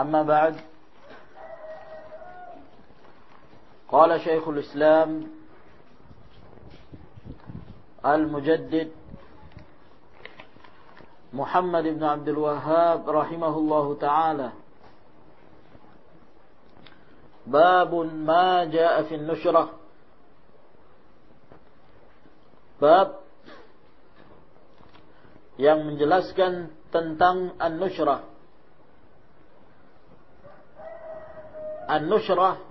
أما بعد قال شيخ الإسلام المجدد محمد بن عبد الوهاب رحمه الله تعالى باب ما جاء في النشرة. باب yang menjelaskan tentang an-nushrah An-Nushrah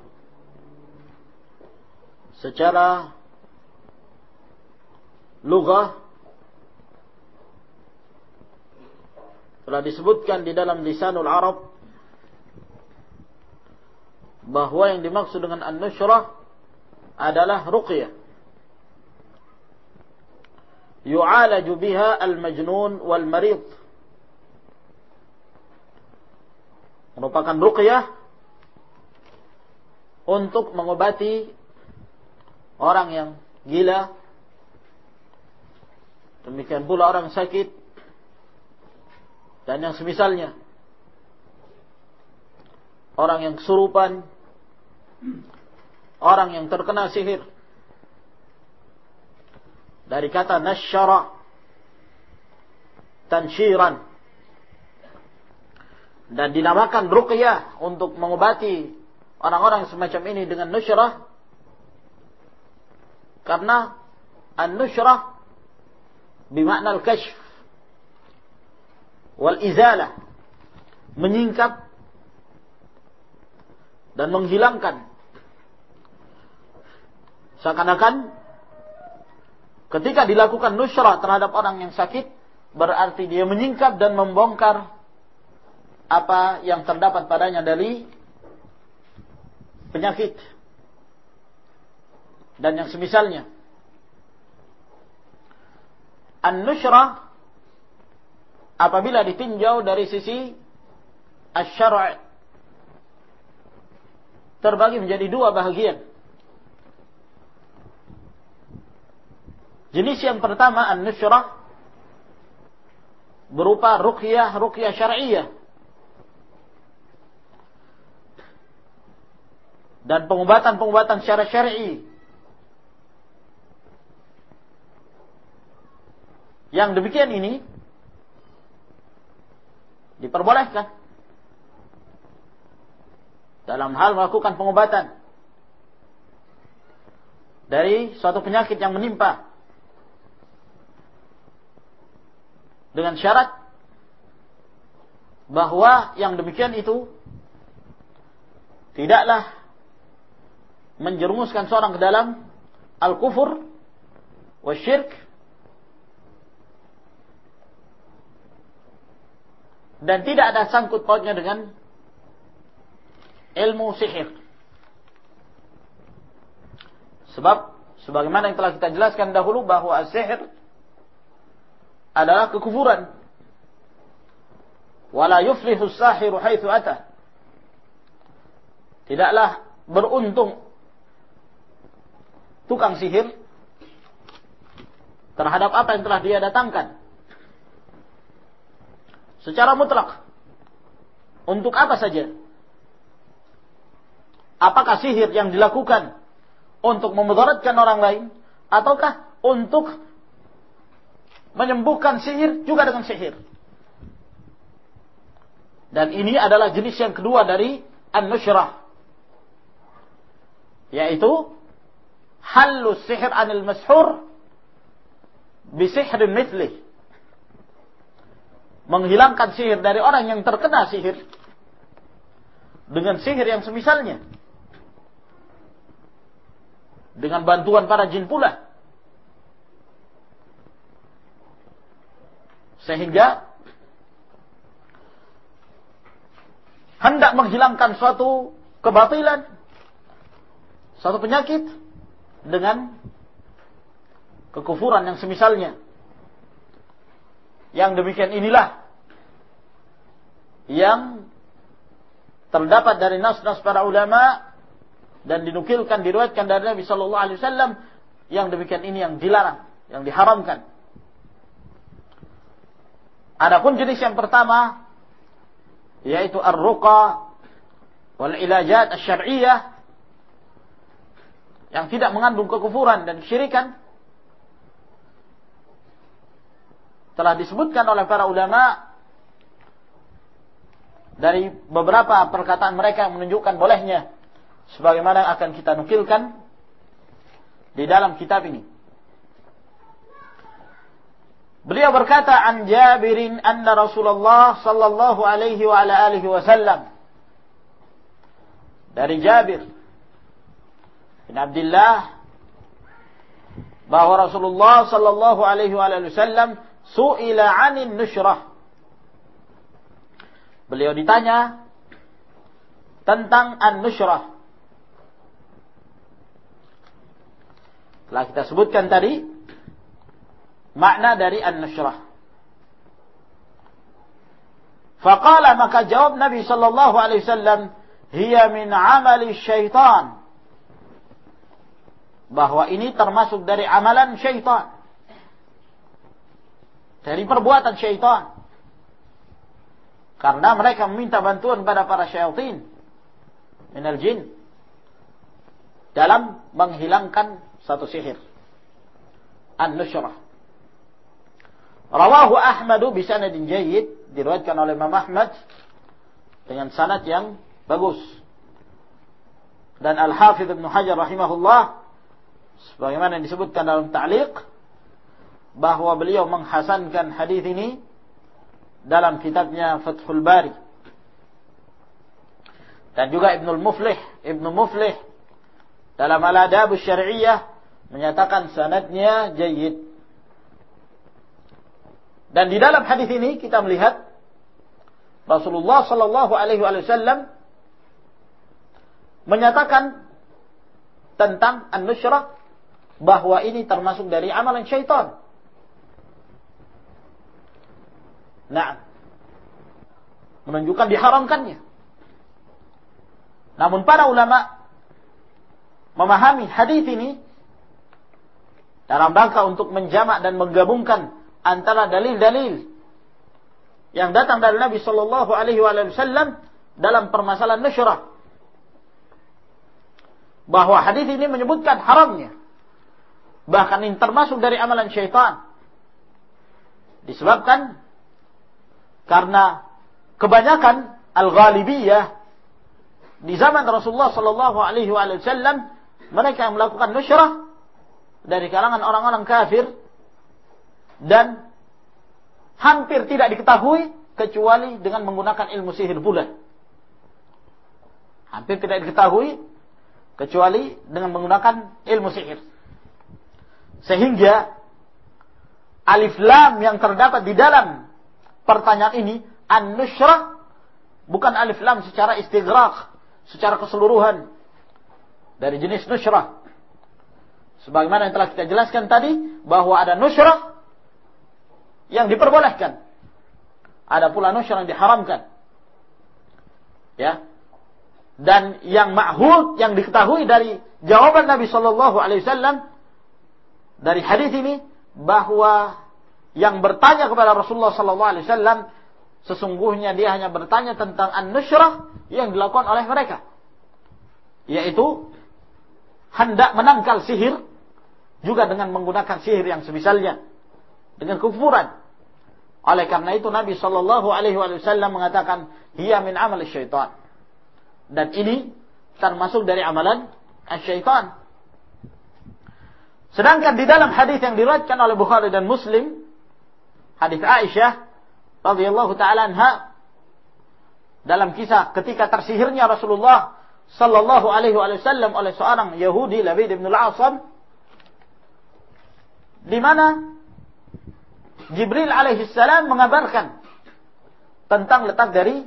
secara lugah telah disebutkan di dalam lisanul Arab bahwa yang dimaksud dengan an-nushrah adalah ruqyah. Yu'alaju biha al-majnun wal marid merupakan ruqyah untuk mengobati orang yang gila. Demikian pula orang sakit dan yang semisalnya. Orang yang kesurupan, orang yang terkena sihir. Dari kata nasyara tansyiran dan dinamakan ruqyah untuk mengobati orang-orang semacam ini dengan nusyrah. Karena an-nusyrah bimakna al-kashf wal izalah menyingkap dan menghilangkan. Seakan-akan ketika dilakukan nusyrah terhadap orang yang sakit berarti dia menyingkap dan membongkar apa yang terdapat padanya dari penyakit dan yang semisalnya. An-nushrah apabila ditinjau dari sisi asy-syara' terbagi menjadi dua bahagian. Jenis yang pertama an-nushrah berupa ruqyah ruqyah syar'iyyah dan pengobatan-pengobatan secara syar'i. Yang demikian ini diperbolehkan dalam hal melakukan pengobatan dari suatu penyakit yang menimpa dengan syarat bahwa yang demikian itu tidaklah menjerumuskan seorang ke dalam al-kufur syirk dan tidak ada sangkut pautnya dengan ilmu sihir. Sebab sebagaimana yang telah kita jelaskan dahulu bahwa sihir adalah kekufuran. Wala yuflihu sahiru haitsu ata. Tidaklah beruntung tukang sihir terhadap apa yang telah dia datangkan. Secara mutlak. Untuk apa saja? Apakah sihir yang dilakukan untuk memudaratkan orang lain ataukah untuk menyembuhkan sihir juga dengan sihir? Dan ini adalah jenis yang kedua dari an-nusyrah yaitu halus sihir anil mashur? Bisihrin mithlih. Menghilangkan sihir dari orang yang terkena sihir dengan sihir yang semisalnya. Dengan bantuan para jin pula. Sehingga hendak menghilangkan suatu kebatilan suatu penyakit dengan kekufuran yang semisalnya. Yang demikian inilah yang terdapat dari nas-nas para ulama dan dinukilkan diriwayatkan dari Nabi sallallahu alaihi wasallam yang demikian ini yang dilarang, yang diharamkan. Adapun jenis yang pertama yaitu ar-ruqa wal ilajat asy-syar'iyyah yang tidak mengandung kekufuran dan kesyirikan telah disebutkan oleh para ulama dari beberapa perkataan mereka yang menunjukkan bolehnya sebagaimana akan kita nukilkan di dalam kitab ini. Beliau berkata an Jabirin anna Rasulullah sallallahu alaihi wa ala alihi wasallam dari Jabir bin Abdullah bahwa Rasulullah sallallahu alaihi wasallam su'ila 'anin nushrah. Beliau ditanya tentang an-nushrah. Telah kita sebutkan tadi makna dari an-nushrah. Faqala maka jawab Nabi sallallahu alaihi wasallam, "Hiya min 'amali syaitan." Bahwa ini termasuk dari amalan syaitan dari perbuatan syaitan. Karena mereka meminta bantuan pada para syaitan minal jin dalam menghilangkan satu sihir. An-nushrah. Rawahu Ahmadu bisanadin jayyid diriwayatkan oleh Imam Ahmad dengan sanad yang bagus. Dan Al-Hafidh Ibn Hajar rahimahullah sebagaimana yang disebutkan dalam ta'liq bahwa beliau menghasankan hadis ini dalam kitabnya Fathul Bari. Dan juga Ibnul Muflih, Ibnu Muflih dalam Al-Adab Syar'iyyah menyatakan sanadnya jayyid. Dan di dalam hadis ini kita melihat Rasulullah sallallahu alaihi wasallam menyatakan tentang an-nusyrah bahwa ini termasuk dari amalan syaitan. Nah, menunjukkan diharamkannya. Namun para ulama memahami hadis ini dalam rangka untuk menjamak dan menggabungkan antara dalil-dalil yang datang dari Nabi Shallallahu Alaihi Wasallam dalam permasalahan nusyrah. Bahwa hadis ini menyebutkan haramnya. Bahkan ini termasuk dari amalan syaitan. Disebabkan karena kebanyakan al-ghalibiyah di zaman Rasulullah sallallahu alaihi wasallam mereka yang melakukan nusyrah dari kalangan orang-orang kafir dan hampir tidak diketahui kecuali dengan menggunakan ilmu sihir pula. Hampir tidak diketahui kecuali dengan menggunakan ilmu sihir. Sehingga alif lam yang terdapat di dalam pertanyaan ini an-nushrah bukan alif lam secara istighraq, secara keseluruhan dari jenis nushrah. Sebagaimana yang telah kita jelaskan tadi bahwa ada nushrah yang diperbolehkan. Ada pula nushrah yang diharamkan. Ya. Dan yang ma'hud yang diketahui dari jawaban Nabi sallallahu alaihi wasallam dari hadis ini bahwa yang bertanya kepada Rasulullah sallallahu alaihi wasallam sesungguhnya dia hanya bertanya tentang an-nusyrah yang dilakukan oleh mereka. Yaitu hendak menangkal sihir juga dengan menggunakan sihir yang semisalnya dengan kufuran oleh karena itu Nabi sallallahu alaihi wasallam mengatakan hiya min amal syaitan. Dan ini termasuk dari amalan syaitan. Sedangkan di dalam hadis yang diriwayatkan oleh Bukhari dan Muslim, hadis Aisyah radhiyallahu taala anha dalam kisah ketika tersihirnya Rasulullah sallallahu alaihi wasallam oleh seorang Yahudi Labid bin Al-Asam di mana Jibril alaihi salam mengabarkan tentang letak dari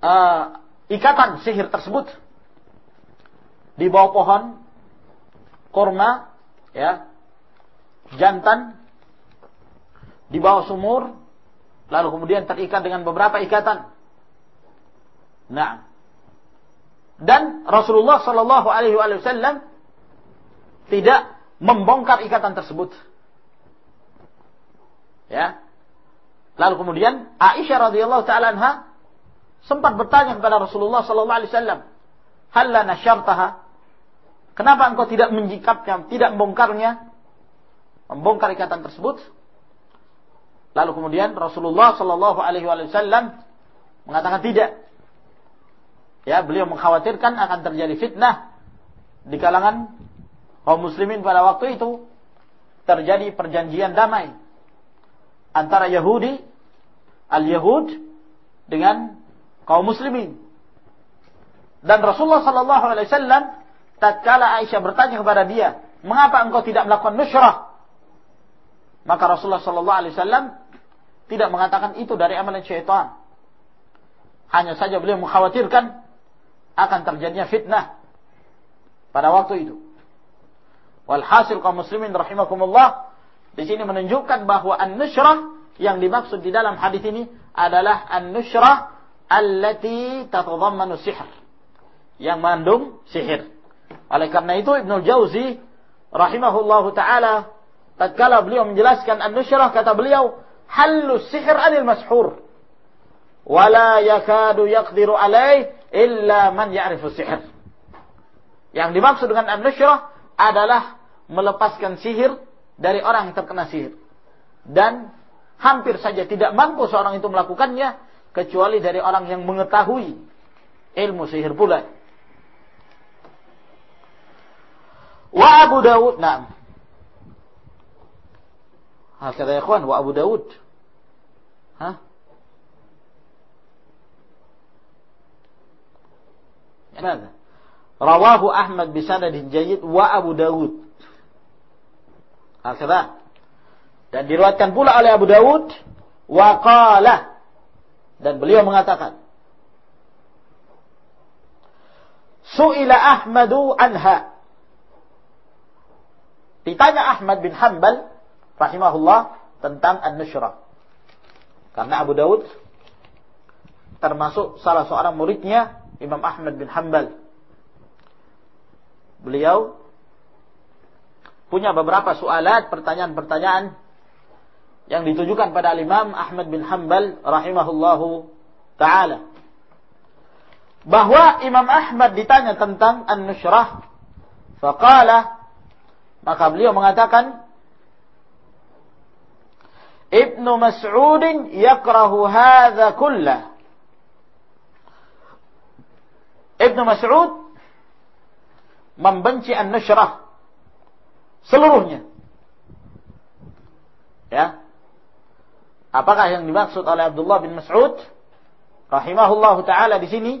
uh, ikatan sihir tersebut di bawah pohon korma ya jantan. Di bawah sumur lalu kemudian terikat dengan beberapa ikatan. Nah. Dan Rasulullah Shallallahu Alaihi Wasallam tidak membongkar ikatan tersebut. Ya. Lalu kemudian Aisyah radhiyallahu taala anha sempat bertanya kepada Rasulullah sallallahu alaihi wasallam? Kenapa engkau tidak menjikapnya, tidak membongkarnya? Membongkar ikatan tersebut? Lalu kemudian Rasulullah sallallahu alaihi wasallam mengatakan tidak. Ya, beliau mengkhawatirkan akan terjadi fitnah di kalangan kaum muslimin pada waktu itu terjadi perjanjian damai antara Yahudi al-Yahud dengan kaum muslimin. Dan Rasulullah sallallahu alaihi wasallam tatkala Aisyah bertanya kepada dia, "Mengapa engkau tidak melakukan nusrah?" Maka Rasulullah sallallahu alaihi wasallam tidak mengatakan itu dari amalan syaitan. Hanya saja beliau mengkhawatirkan akan terjadinya fitnah pada waktu itu. Walhasil kaum muslimin rahimakumullah di sini menunjukkan bahwa an-nusrah yang dimaksud di dalam hadis ini adalah an-nusrah allati tatadhammanu sihr yang mengandung sihir. Oleh karena itu Ibnu Jauzi rahimahullahu taala tatkala beliau menjelaskan an-nusyrah kata beliau hallu sihr anil mashhur wala yakadu yaqdiru alaih illa man ya'rifu sihr. Yang dimaksud dengan an-nusyrah adalah melepaskan sihir dari orang yang terkena sihir. Dan hampir saja tidak mampu seorang itu melakukannya kecuali dari orang yang mengetahui ilmu sihir pula. Wa Abu Dawud, nah. Hakada ya ikhwan, wa Abu Dawud. Hah? ماذا؟ رواه أحمد بسند جيد وأبو داود هكذا dan diriwayatkan pula oleh Abu Dawud wa qala dan beliau mengatakan, Su'ila Ahmadu anha. Ditanya Ahmad bin Hanbal rahimahullah tentang an-nusyrah. Karena Abu Daud termasuk salah seorang muridnya Imam Ahmad bin Hanbal. Beliau punya beberapa soalat, pertanyaan-pertanyaan yang ditujukan pada Imam Ahmad bin Hanbal rahimahullahu taala. Bahwa Imam Ahmad ditanya tentang an-nusyrah, faqala maka beliau mengatakan Ibnu Mas'ud yakrahu hadza kullah. Ibnu Mas'ud membenci an-nusyrah seluruhnya. Ya, Apakah yang dimaksud oleh Abdullah bin Mas'ud rahimahullahu taala di sini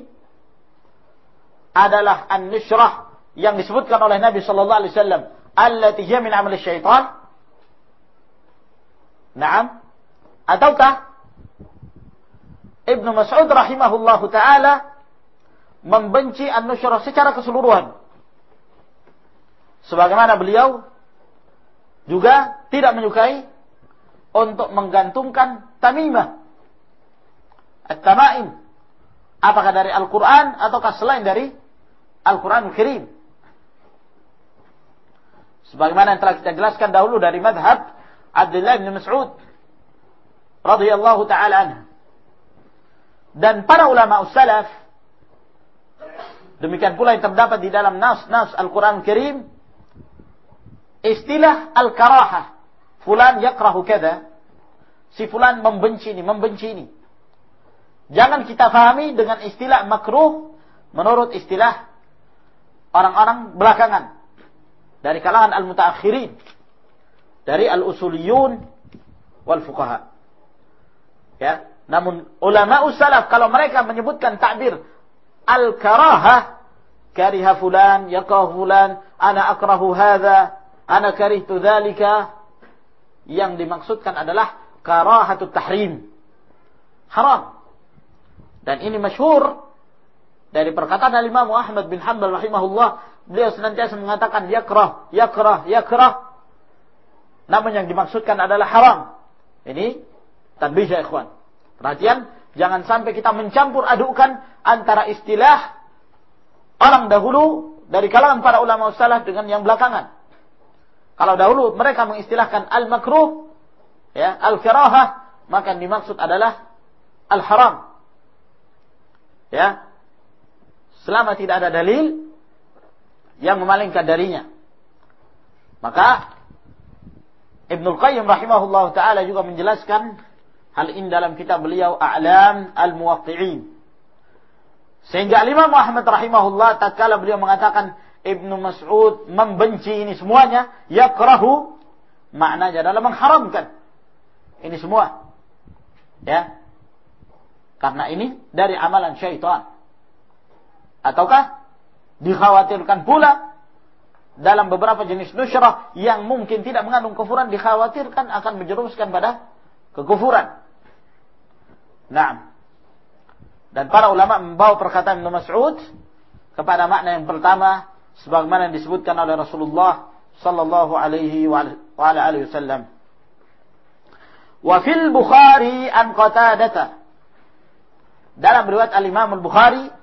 adalah an-nushrah yang disebutkan oleh Nabi sallallahu alaihi wasallam allati hiya min amal syaitan? Naam? Ataukah Ibnu Mas'ud rahimahullahu taala membenci an-nushrah secara keseluruhan? Sebagaimana beliau juga tidak menyukai untuk menggantungkan tamimah. At-tamaim. Apakah dari Al-Quran ataukah selain dari Al-Quran Al-Kirim. Sebagaimana yang telah kita jelaskan dahulu dari madhab Abdullah bin Mas'ud radhiyallahu taala anhu. Dan para ulama salaf demikian pula yang terdapat di dalam nas-nas Al-Quran Al-Kirim istilah al-karahah fulan yakrahu kada, si fulan membenci ini, membenci ini. Jangan kita fahami dengan istilah makruh menurut istilah orang-orang belakangan dari kalangan al-mutaakhirin dari al-usuliyun wal fuqaha. Ya, namun ulama salaf kalau mereka menyebutkan takbir al-karahah kariha fulan, yakrah fulan, ana akrahu hadza, ana karihtu dzalika yang dimaksudkan adalah karahatut tahrim. Haram. Dan ini masyhur dari perkataan Imam Ahmad bin Hanbal rahimahullah, beliau senantiasa mengatakan yakrah, yakrah, yakrah. Namun yang dimaksudkan adalah haram. Ini tanbih ya ikhwan. Perhatian, jangan sampai kita mencampur adukan antara istilah orang dahulu dari kalangan para ulama salaf dengan yang belakangan. Kalau dahulu mereka mengistilahkan al-makruh, ya, al-karahah, maka yang dimaksud adalah al-haram. Ya. Selama tidak ada dalil yang memalingkan darinya. Maka Ibnul Qayyim rahimahullah taala juga menjelaskan hal ini dalam kitab beliau A'lam al-Muwaqqi'in. Sehingga Imam Muhammad rahimahullah tatkala beliau mengatakan Ibnu Mas'ud membenci ini semuanya, yakrahu maknanya adalah mengharamkan ini semua. Ya. Karena ini dari amalan syaitan. Ataukah dikhawatirkan pula dalam beberapa jenis nusyrah yang mungkin tidak mengandung kufuran dikhawatirkan akan menjerumuskan pada kekufuran. Nah, dan para ulama membawa perkataan Ibnu Mas'ud kepada makna yang pertama sebagaimana yang disebutkan oleh Rasulullah sallallahu alaihi wa ala alihi wasallam. Wa fil Bukhari an Qatadah dalam riwayat Al-Imam Al-Bukhari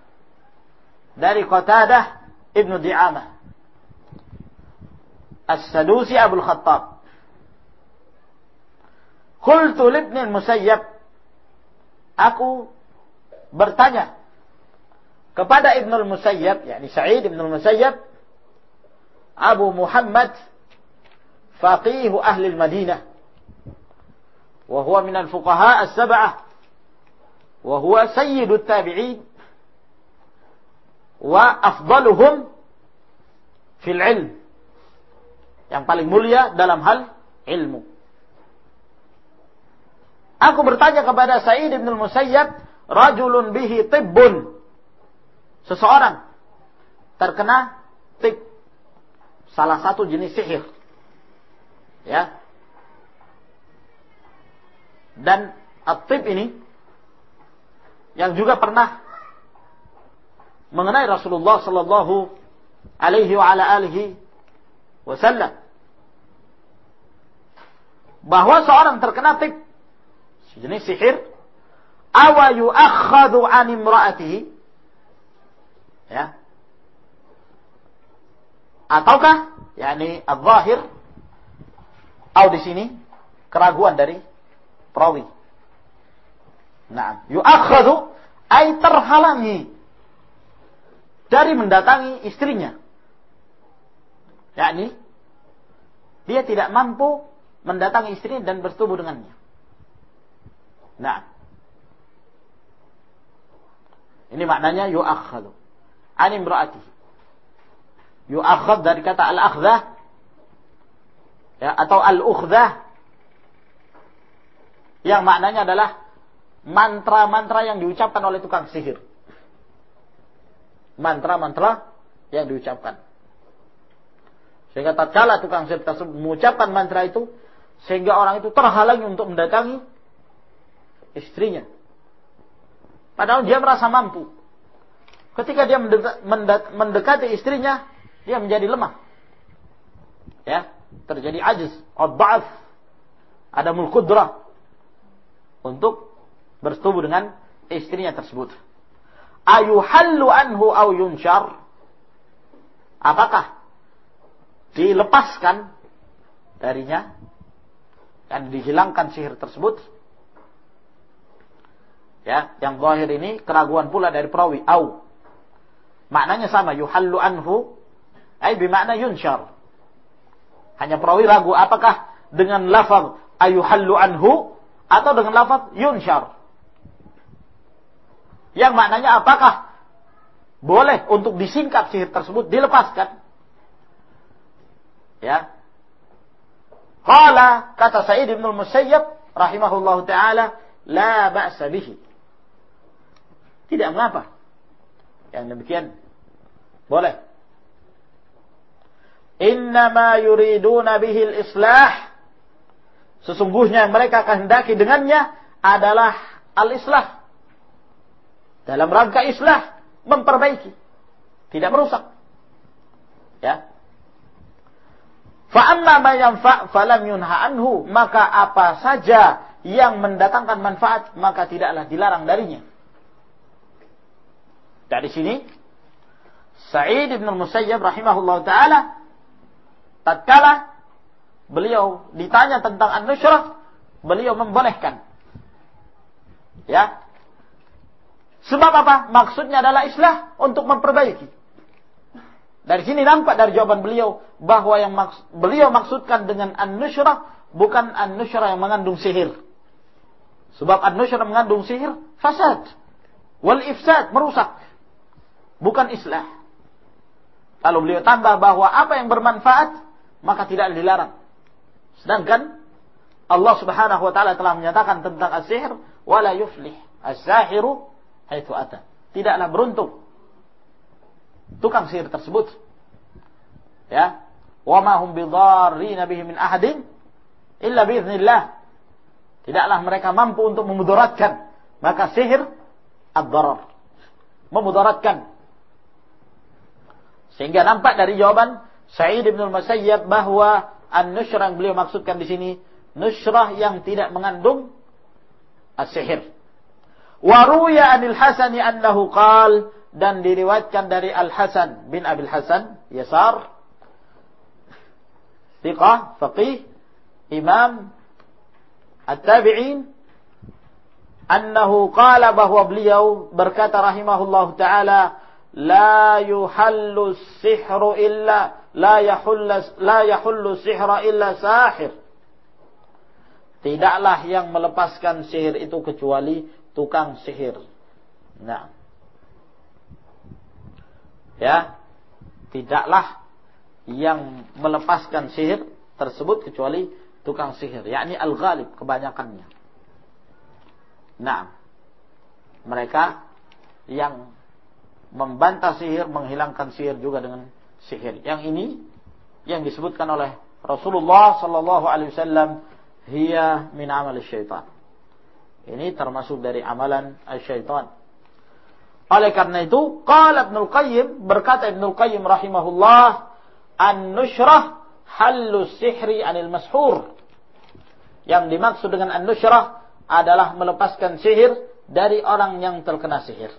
dari Qatadah Ibnu Di'amah As-Sadusi Abu Khattab Qultu libni Musayyab Aku bertanya kepada Ibnu Musayyab, yakni Sa'id Ibnu Musayyab, Abu Muhammad, faqih ahli Madinah, wa huwa min al-fuqaha as-sab'ah وهو سيد wa afdaluhum fil ilm. Yang paling mulia dalam hal ilmu. Aku bertanya kepada Sa'id bin Musayyab, rajulun bihi tibbun. Seseorang terkena tib. Salah satu jenis sihir. Ya. Dan at ini yang juga pernah mengenai Rasulullah sallallahu alaihi wa ala alihi wasallam. Bahwa seorang terkena tip sejenis sihir awa yu'akhadhu an imra'atihi? Ya. Ataukah yakni al-zahir atau di sini keraguan dari perawi? Nah, yu'akhadhu ay terhalangi dari mendatangi istrinya. Yakni dia tidak mampu mendatangi istrinya dan bersetubuh dengannya. Nah. Ini maknanya yu'akhadhu. Ani imra'ati. Yu'akhad dari kata al-akhdah ya, atau al-ukhdah yang maknanya adalah mantra-mantra yang diucapkan oleh tukang sihir. Mantra-mantra yang diucapkan. Sehingga tatkala tukang sihir tersebut mengucapkan mantra itu, sehingga orang itu terhalangi untuk mendatangi istrinya. Padahal dia merasa mampu. Ketika dia mendekati istrinya, dia menjadi lemah. Ya, terjadi ajiz, ad ada mulkudrah untuk bersetubuh dengan istrinya tersebut. Ayuhallu anhu au yunshar? Apakah dilepaskan darinya dan dihilangkan sihir tersebut? Ya, yang zahir ini keraguan pula dari perawi au. Maknanya sama yuhallu anhu ay bermakna yunshar. Hanya perawi ragu apakah dengan lafaz ayuhallu anhu atau dengan lafaz yunshar. Yang maknanya apakah boleh untuk disingkap sihir tersebut dilepaskan. Ya. Qala kata Sa'id bin Musayyab rahimahullahu taala la ba'sa bihi. Tidak mengapa. Yang demikian boleh. Innama yuriduna bihil islah. Sesungguhnya yang mereka kehendaki dengannya adalah al-islah. Dalam rangka islah, memperbaiki. Tidak merusak. Ya. Fa'amma ma yanfa' falam yunha anhu. Maka apa saja yang mendatangkan manfaat, maka tidaklah dilarang darinya. Dari sini, Sa'id ibn Musayyab rahimahullah ta'ala, tatkala beliau ditanya tentang an-nushrah, beliau membolehkan. Ya. Sebab apa? Maksudnya adalah islah untuk memperbaiki. Dari sini nampak dari jawaban beliau bahwa yang maks beliau maksudkan dengan an-nushrah bukan an-nushrah yang mengandung sihir. Sebab an-nushrah mengandung sihir, fasad. Wal ifsad, merusak. Bukan islah. Lalu beliau tambah bahwa apa yang bermanfaat, maka tidak dilarang. Sedangkan Allah Subhanahu wa taala telah menyatakan tentang as-sihir, wala yuflih as-sahiru haitsu ata. Tidaklah beruntung tukang sihir tersebut. Ya. Wa ma hum bidarrin bihi min ahadin illa biiznillah. Tidaklah mereka mampu untuk memudaratkan. Maka sihir ad-darar. Memudaratkan. Sehingga nampak dari jawaban Sa'id bin al-Musayyab bahwa an-nushrah beliau maksudkan di sini nushrah yang tidak mengandung as-sihir. Wa ruya anil Hasani annahu qal dan diriwayatkan dari Al Hasan bin Abil Hasan Yasar thiqah faqih imam at-tabi'in annahu qala bahwa beliau berkata rahimahullahu taala la yuhallu sihru illa la yahullu la yahullu sihra illa sahir. Tidaklah yang melepaskan sihir itu kecuali tukang sihir nah ya tidaklah yang melepaskan sihir tersebut kecuali tukang sihir, yakni al-ghalib kebanyakannya. Nah, mereka yang membantah sihir, menghilangkan sihir juga dengan sihir. Yang ini yang disebutkan oleh Rasulullah sallallahu alaihi wasallam hiya min amal syaitan. Ini termasuk dari amalan syaitan. Oleh karena itu, qala Ibnu Qayyim berkata Ibnu Qayyim rahimahullah, an-nushrah hallu sihri anil mashur. Yang dimaksud dengan an-nushrah adalah melepaskan sihir dari orang yang terkena sihir.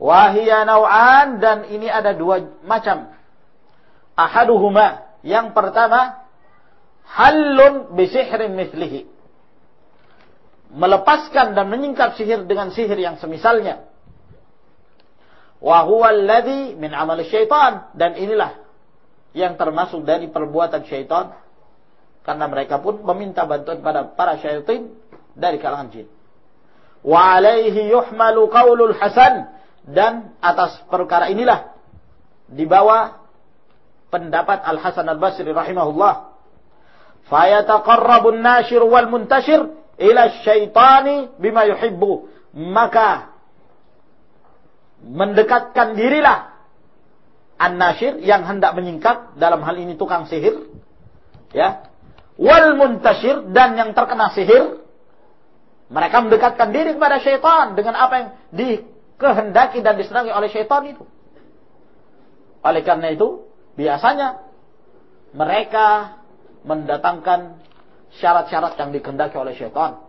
Wahia naw'an dan ini ada dua macam. Ahaduhuma yang pertama halun bisihrin mithlihi. Melepaskan dan menyingkap sihir dengan sihir yang semisalnya. Wa huwa alladhi min amal syaitan dan inilah yang termasuk dari perbuatan syaitan karena mereka pun meminta bantuan pada para syaitan dari kalangan jin. Wa alaihi yuhmalu qaulul Hasan dan atas perkara inilah dibawa pendapat Al Hasan Al Basri rahimahullah. Fayataqarrabu an-nashir wal muntashir ila syaitani bima yuhibbu. Maka mendekatkan dirilah an-nashir yang hendak menyingkap dalam hal ini tukang sihir ya wal muntashir dan yang terkena sihir mereka mendekatkan diri kepada syaitan dengan apa yang dikehendaki dan disenangi oleh syaitan itu oleh karena itu biasanya mereka mendatangkan syarat-syarat yang dikehendaki oleh syaitan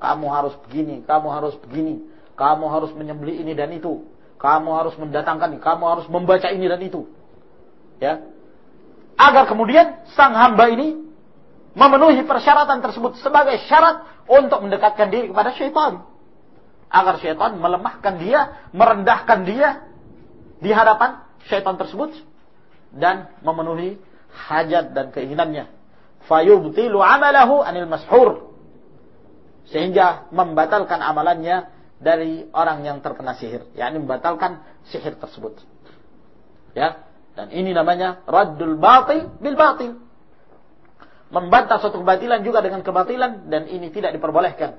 kamu harus begini kamu harus begini kamu harus menyembeli ini dan itu kamu harus mendatangkan, kamu harus membaca ini dan itu. Ya. Agar kemudian sang hamba ini memenuhi persyaratan tersebut sebagai syarat untuk mendekatkan diri kepada syaitan. Agar syaitan melemahkan dia, merendahkan dia di hadapan syaitan tersebut dan memenuhi hajat dan keinginannya. Fayubtilu amalahu anil mashur. Sehingga membatalkan amalannya dari orang yang terkena sihir, yakni membatalkan sihir tersebut. Ya, dan ini namanya raddul batil bil batil. Membantah suatu kebatilan juga dengan kebatilan dan ini tidak diperbolehkan.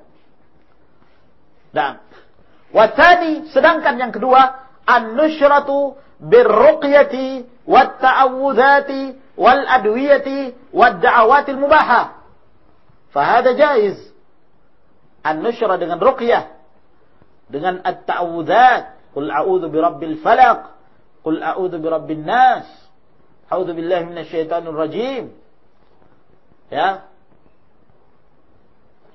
Dan watani sedangkan yang kedua an-nusyratu birruqyati wat ta'awudzati wal adwiyati wad da'awatil mubahah. Fahada jaiz. An-nusyrah dengan ruqyah. Dengan at-ta'awudzat qul a'udzu birabbil falaq. Qul a'udzu birabbin nas. A'udzu billahi minasyaitonir rajim. Ya.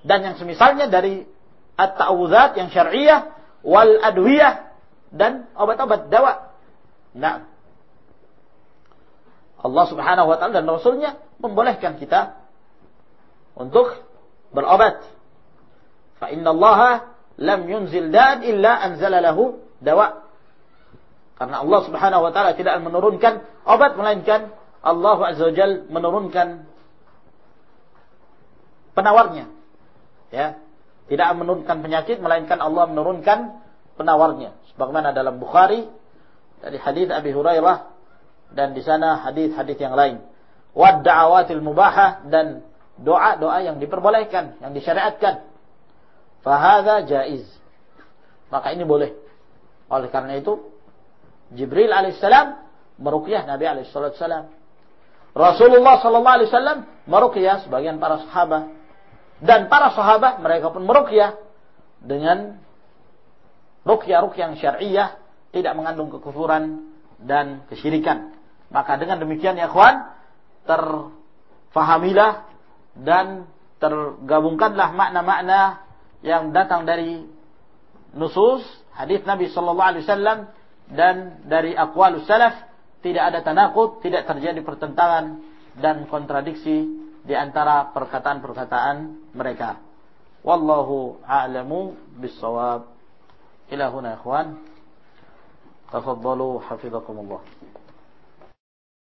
Dan yang semisalnya dari at-ta'awudzat yang syar'iyyah wal adwiyah dan obat-obat dawa. Nah Allah Subhanahu wa taala dan Rasulnya membolehkan kita untuk berobat. Fa inna Allah lam yunzil dan illa anzala lahu dawa. Karena Allah Subhanahu wa taala tidak menurunkan obat melainkan Allah Azza wa Jal menurunkan penawarnya. Ya. Tidak menurunkan penyakit melainkan Allah menurunkan penawarnya. Sebagaimana dalam Bukhari dari hadis Abi Hurairah dan di sana hadis-hadis yang lain. Wad da'awatil mubahah dan doa-doa yang diperbolehkan, yang disyariatkan. Fahada jaiz. Maka ini boleh. Oleh karena itu, Jibril alaihissalam meruqyah Nabi alaihissalam. Rasulullah sallallahu alaihi wasallam meruqyah sebagian para sahabat dan para sahabat mereka pun meruqyah dengan ruqyah-ruqyah yang syar'iyyah tidak mengandung kekufuran dan kesyirikan. Maka dengan demikian ya kawan, terfahamilah dan tergabungkanlah makna-makna yang datang dari nusus hadis Nabi sallallahu alaihi wasallam dan dari aqwalus salaf tidak ada tanakut, tidak terjadi pertentangan dan kontradiksi di antara perkataan-perkataan mereka. Wallahu a'lamu bis-shawab. Ila huna ikhwan. Tafaddalu hafizakumullah.